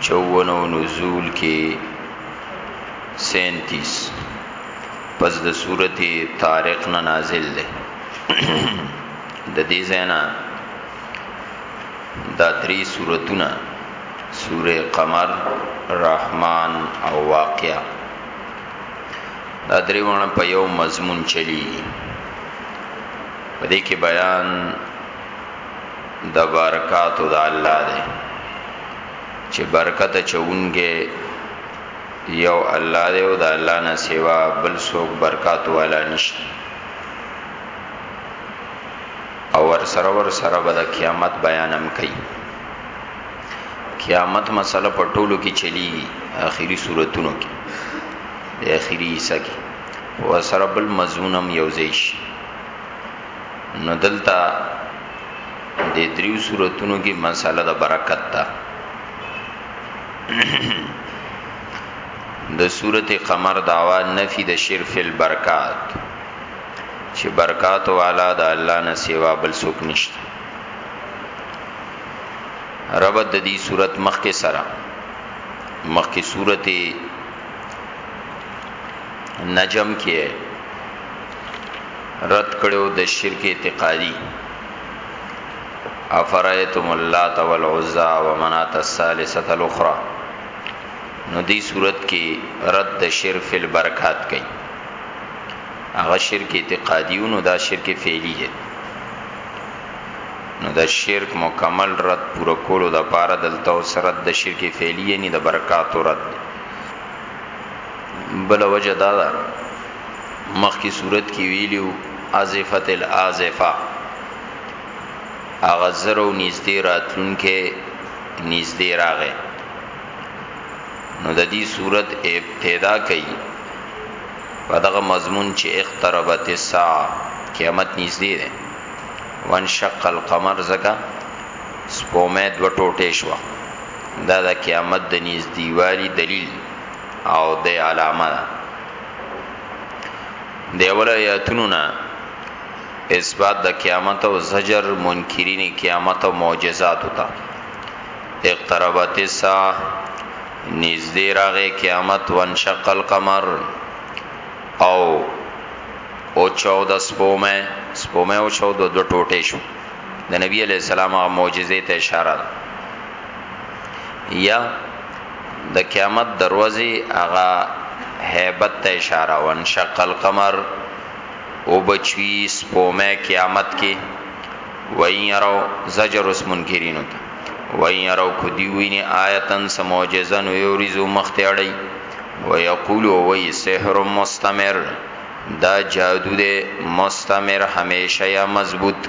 چون و نزول کې 37 پس د صورت طارق نه نازل ده د دې زینا دا درې صورتونه سوره قمر رحمان او واقعا دا درې ونه په یو مضمون چلی په دې کې بیان د برکاتو د الله دی چې برکت چونګې یو الله دی او د الله نه سیوا بل څوک برکات والا نشته او ور سره ور سره به د قیامت بیانم کوي قیامت مسله په ټولو کې چلیږي اخیری صورتونو کې د اخیری حصہ کې ور سره بل مضمونم یو ځای شي نو دلته د دریو صورتونو کې مسله د برکت ده د سورته قمر داوا نفي د شرف البرکات چې برکات والا د الله نه سیوا بل څوک نشته رب د دې صورت مخ کې سره مخ کې سورته نجم کې رد کړو د شرک اعتقادي افرایتم اللات والعزى ومنات الثالثه الاخرى نو دې صورت کې رد د شرک فل برکات کوي هغه شرک اعتقادي او نو دا شرک فعلی دی نو د شرک مکمل رد پوره کولو د پاره دلته او سره د شرک فعلی نه د برکات رد بل وجه دا ده مخکی صورت کی ویلیو ازفت الازفه اغه زرو نږدې راتلونکې نږدې راغې نو د دې صورت ابتدا کوي په دغه مضمون چې اقتربت الساعه قیامت نږدې ده وان شق القمر زکا سپومه دو ټوټه شو دا د قیامت د نږدې والی دلیل او د علامه ده دی اول آیاتونو نه اثبات د قیامت او زجر منکرین قیامت او معجزات وتا اقتربت الساعه نږدې راغې قیامت وانشق القمر او او 14 سپومه سپومه او 14 د ټوټې شو د نبی علی السلام معجزې ته اشاره یا د قیامت دروازي هغه هیبت ته اشاره ون شقل قمر او بچوي سپومه قیامت کې وای یرو زجر اس منکرینو ته وای یرو کو دی ویني آیتن سموجزن یوریزو مختیړی ویقول وی سحر مستمر دا جادو دے مستمر همیشه یا مضبوط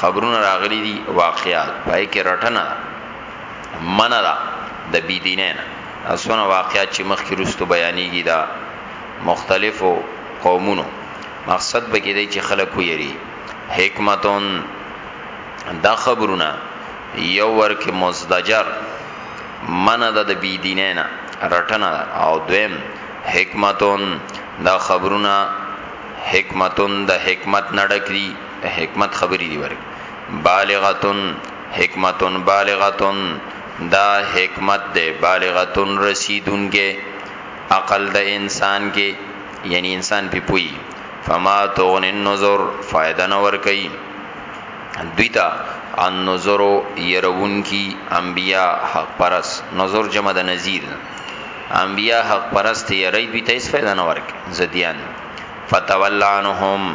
خبرونه راغلي دي واقعات پای کې رټنه ده منه ده د بی دینه نه اسونه واقعات چې مخکې روستو بیانېږي دا مختلفو قومونو مقصد به کې دی چې خلک ویری حکمتون دا خبرونه یو ورکه مزدجر منه ده د بی دینه نه رټنه ده او دویم حکمتون دا خبرونه حکمتون د حکمت نډکري د حکمت خبرې دی ورګ بالغتن حکمتن بالغتن دا حکمت ده بالغتن رسیدونکې عقل د انسان کې یعنی انسان په پوي فما تغن النظر فائدہ نور کوي دویتا ان نظر يرون کی انبیا حق پرس نظر جمع د نذیر انبیا حق پرست یری دویتا اس فائدہ نور کوي زدیان فتولعنهم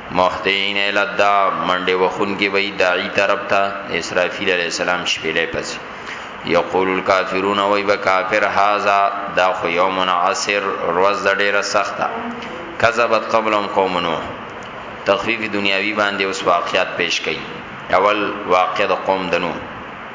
محتین الدا منډه وخونګي وای داعی طرف ته اسرافیل علی السلام شپېلې پس یقول الکافرون وای به کافر هاذا دا خو یوم عسر روز د ډیره سخته کذبت قبلهم قوم نوح تخفیف دنیاوی باندې اوس واقعیات پیش کړي اول واقع د قوم دنو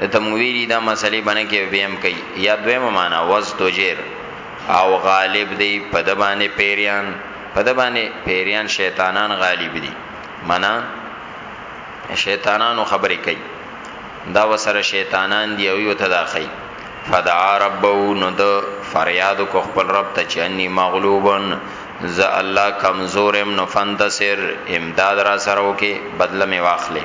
د تمویری دا مسلې باندې کې ویم کوي یا دویمه معنا وز دوجیر او غالب دی په د باندې پیریان په د باندې پیریان شیطانان غالب دي معنا شیطانانو خبرې کوي دا وسره شیطانان دی او یو تداخی فدعا ربو نو د فریاد کو خپل رب ته چنی مغلوبن ز الله کمزورم نو فندسر امداد را سره وکي بدله می واخلې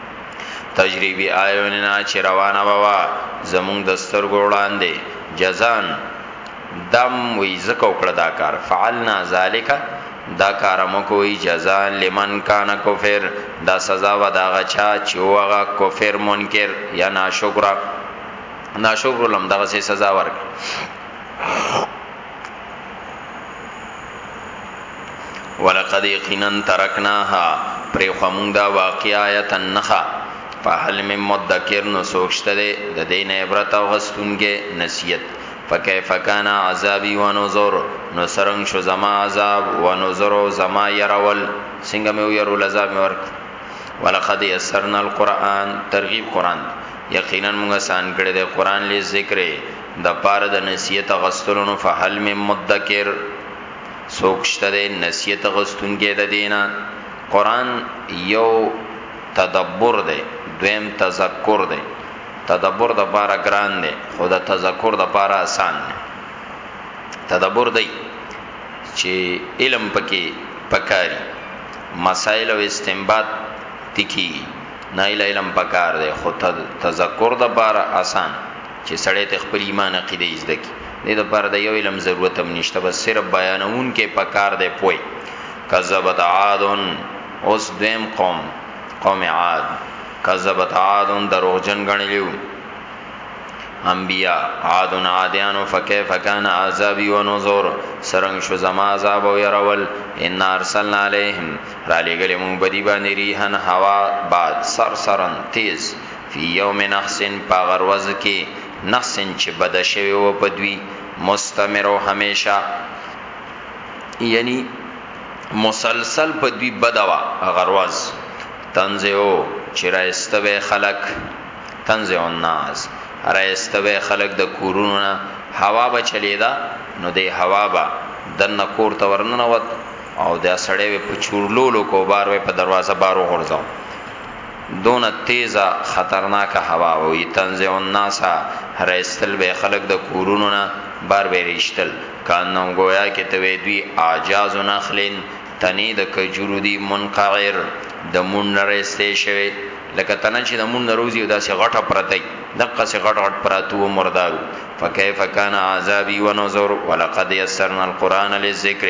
تجریبی آیوننا چې روانه ووا زمونږ د سترګو وړاندې جزان دم وی زکه وکړه دا کار فعلنا ذالک دا کار مو کوي جزاء لمن کان کفر دا سزا و دا غچا چې وغه کفر منکر یا ناشکر ناشکر لم دغه سزا ورک ولقد یقینا ترکناها پر خمون دا واقعیت النخا په حل من مدکر نو سوچته ده د دین عبرت او غستونګه نصیحت فکیف کان عذابی و نذر نو سرنګ شو زما عذاب و نذر او زما يرول څنګه مې يرول عذاب ورک ولقد یسرنا القرآن ترغیب قرآن یقینا موږ سان کړی د قرآن لې ذکر د پاره د نصیحت غستلونو فهل می مدکر سوکشته ده نصیحت غستون کې د دینا قران یو تدبر ده دویم تذکر ده تدبر د پاره ګران ده خو د تذکر د پاره آسان ده تدبر دی چې علم پکې پکاري مسائل او استنباط تکي نه علم پکار ده خو تذکر د پاره آسان چې سړی ته خپل ایمان عقیده یې زده کی دې د پر د یو علم ضرورت هم نشته بس صرف بیانون کې پکار دی پوي کذبت عادن اوس دویم قوم قوم عاد کذبت عادن دروغجن غنلیو انبیاء عادن عادیانو فکیف کان عذابی و نذور سرنګ شو زما عذاب او يرول ان ارسلنا علیهم را لګل مون بدی باندې ریحن هوا باد سر سرن تیز فی یوم نحس پاغه ورځ کی نحس چې بد شوی و په دوی مستمر او همیشه یعنی مسلسل په دوی بدوا غروز تنزیو چې راستوي خلق تنزیو الناس راستوي خلق د کورونو نه هوا به چلیدا نو د هوا به دنه کور ته ورننه وت او دا سړی په چورلولو کو بار په دروازه بارو غورځاو دونه تیزه خطرناکه هوا وه وي تنزع الناس رایستل به یې خلک د کورونو نه بهر به یې ایستل کانهم ګویا کې ته وې دوی اعجاز نخل تنې د کجورو دي منقعر د مون نه رایستې شوی لکه تنه چې د مون نه روزي او داسې غټه پرته دقه سي غټ غټ پراتو او مردارو فكيف كان عذابي ونذر ولقد يسرنا القرآن للذكر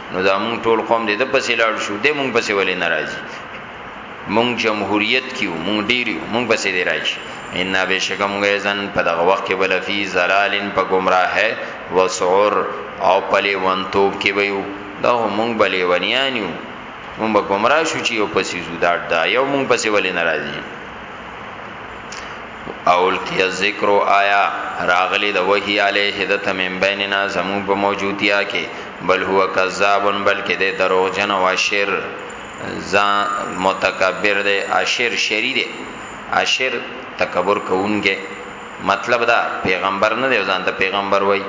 نو دا مونږ ټول قوم دې د پسې لاړ شو دې مونږ پسې ولې ناراضي مونږ جمهوریت کیو مونږ ډیریو مونږ بسې دی راځي ان بشک مونږ ځن په دغه وخت کې بل فی زلالن په گمراه و سعور او پلی ونتوب کې ویو دا مونږ بلې ونیانیو مونږ به گمراه شو چې یو پسې زو دا دا یو مونږ پسې ولې ناراضي اول کی ذکر آیا راغلی د وحی علیه د تمن بیننا زمون په موجودیا کې بل هو کذاب بلکې د دروغجن او اشر ځان متکبر دی اشر شری دی اشر تکبر کوونګه مطلب دا پیغمبر نه دی ځان ته پیغمبر وای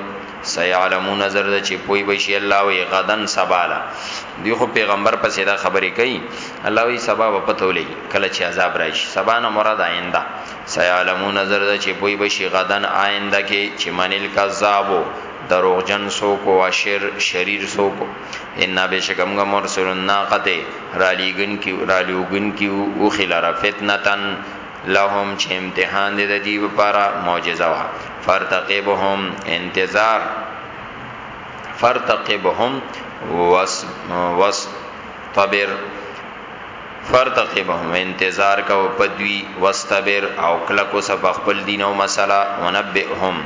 سيعلمون زرد چې پوي بشي الله وي غدن سبالا دی خو پیغمبر پسې دا خبرې کوي الله وی سبا په پته ولګي کله چې عذاب راشي سبا نه مراد آینده سيعلمون نظر د چې پوي بشي غدن آینده کې چې منل کذابو دروغجن سو کو اشر شریر سو کو ان بشکمغه مرسل ناقته را لیګن کی را لیوګن کی او خلاره فتنتن لهم چې امتحان دې د دې لپاره معجزه وا فرتقبهم انتظار فرتقبهم وس وس تبر فرتقبهم انتظار کا او پدوی واستبر او کلکو سب خپل دین او مسله ونبئهم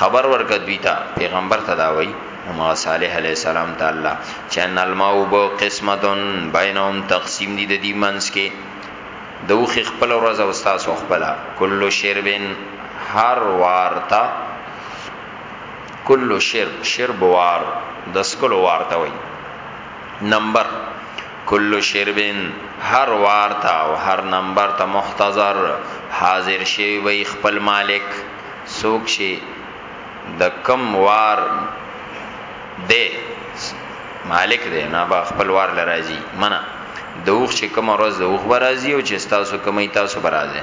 خبر ورک دوی ته پیغمبر تداوی ما صالح علیہ السلام تعالی چن الماء بو قسمتن بینهم تقسیم دی د دی منس کې دوخ خپل ورځ او استاد خپل کل شربن هر وارتا کلو شرب شرب وار د سکلو وار ته وای نمبر کلو شربن هر وار ته او هر نمبر ته محتضر حاضر شي وي خپل مالک سوک شي د کم وار دی مالک دی نه با خپل وار لراځي منه دوخ چې کوم ورځ دوخ برازي او چې تاسو کومې تاسو برازي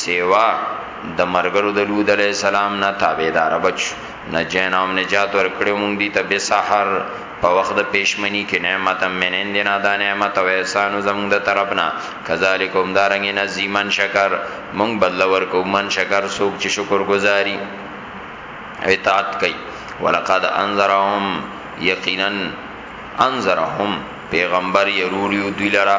سیوا د مرګرو د لود علی السلام نه تابعدار بچ نه جن او نجات ورکړو مونږ دي ته به سحر په وخت د پېشمنی کې نعمت منن دینا دا نعمت او احسان زموږ د طرفنا کذالک هم دارنګ نه زیمن شکر مونږ بدل ورکو من شکر سوک چې شکر گزاري اطاعت کوي ولقد انذرهم یقینا انذرهم پیغمبر یروریو دوی لرا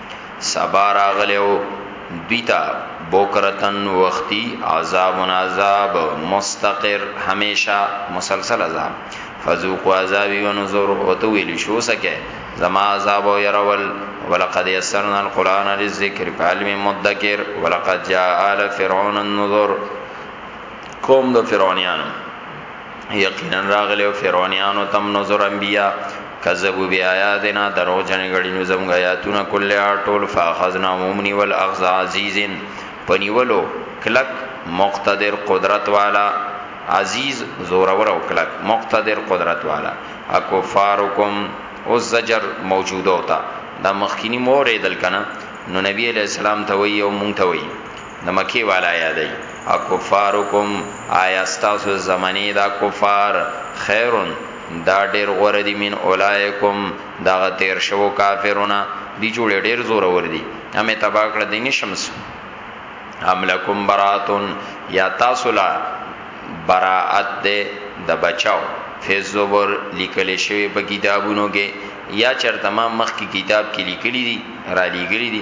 سبا راغلی او دوی ته بوکرتن وختی عذاب و عذاب مستقر همیشه مسلسل عذاب فذوقوا عذابی و نظر و تو ویلی شو سکه زما عذاب و یرول ولقد یسرنا القرآن للذکر فعلم مدکر ولقد جاء آل فرعون النظر قوم د فرعونیانو یقینا راغلی او فرعونانو تم نظر انبیا کذبوا بیااتنا درو جن غړي نو زم غیاتونه کل اټول فاخذنا مومنی والاخذ عزیزن پنیولو کلک مقتدر قدرت والا عزیز زورور او کلک مقتدر قدرت والا اکفارکم او زجر موجوده ہوتا دا مخکینی مورې دل کنه نو نبی علیہ السلام ته وی او مونږ ته وی د مکی والا یادی اکفارکم آیا استاسو زمانی دا کفار خیرون دا ډیر غوره دی من اولائکم دا غتیر شو کافرونه دی جوړ ډیر زور ور دی همه تبا کړ دی نشمس ام لکم براتون یا تاسو لا براءت ده د بچاو فی زبر لیکل شوی په کتابونو کې یا چرته ما مخ کی کتاب کې لیکلی دی را لیګلی دی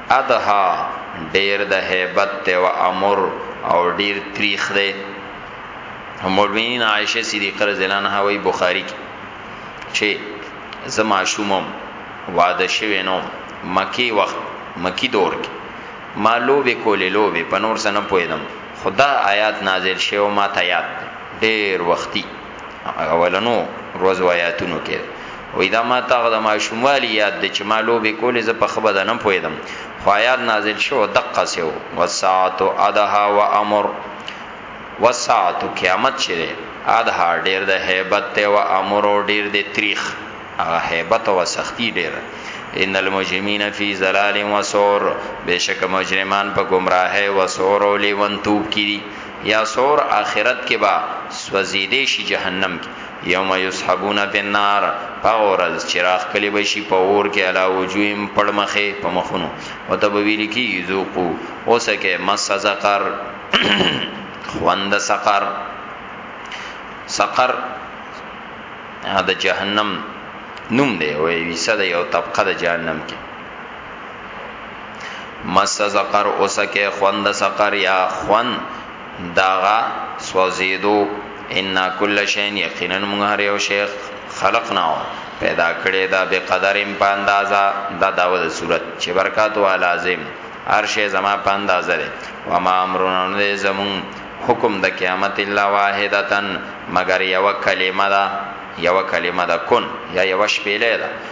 ادها ډیر د هیبت ته و امر او ډیر تریخ دی مولوین عائشه صدیقه رضی الله عنها وی بخاری کی چې زما شومم واده شوی نو مکی وخت مکی دور کې ما لوبه کولې لوبه په نور سره نه پوهیدم خدا آیات نازل شوه ما ته یاد ډیر وختي اولنو روز آیاتونو کې وې دا ما تا د ماشوموالي یاد د چې مالو به کولې ز په خبر نه پویدم خو آیات نازل شو دقه سو وساعت ادها و امر وساعت قیامت چې ادها ډیر د hebat ته و امر ډیر د تاریخ هغه hebat او سختی ډیر ان المجرمین فی ظلال و سور بشک مجرمان په گمراهه و سور او لیونتوب کړي یا سور آخرت کې با سوځیدې شي جهنم کې یوم یسحبون فی النار پاورز چراغ کلی بشي په اور کې علا وجویم پړمخه په مخونو وتبویل کی ذوقو اوسکه مس سقر خوند سقر سقر د جهنم نوم دی وی وسه د یو طبقه د جهنم کې مس سقر اوسکه خوند سقر یا خوند داغا سوزیدو ان کل شین یقینا موږ هر یو شیخ خلقناو پیدا کړی دا به قدرم په اندازا دا داوه د صورت چې برکات او لازم هر شی زما په اندازه ده و ما امرنا نه زمون حکم د قیامت الا واحدتن مگر یو کلمه ده یو کلمه ده کن یا یو شپېلې ده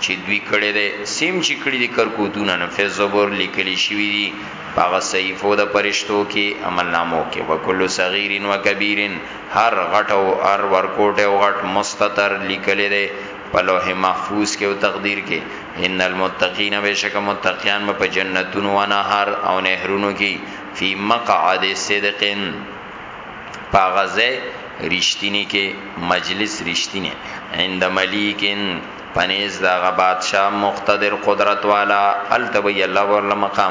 چې دوی کړي دي سیم چې کړي دي کرکوتونه نه فی زبر لیکلی شوی دي هغه صحیفو د پرشتو کې عمل نامو کې وکول صغیر و کبیر هر غټ او هر ورکوټ او غټ مستتر لیکل دي په لوح محفوظ کې او تقدیر کې ان المتقین بشک متقیان په جنتونو و نهر او نهرونو کې فی مقعد صدقن پاغزه رښتینی کې مجلس رښتینی عند ملیکن پنیز داغه بادشاه مقتدر قدرت والا هلته به یې الله ورله مقام.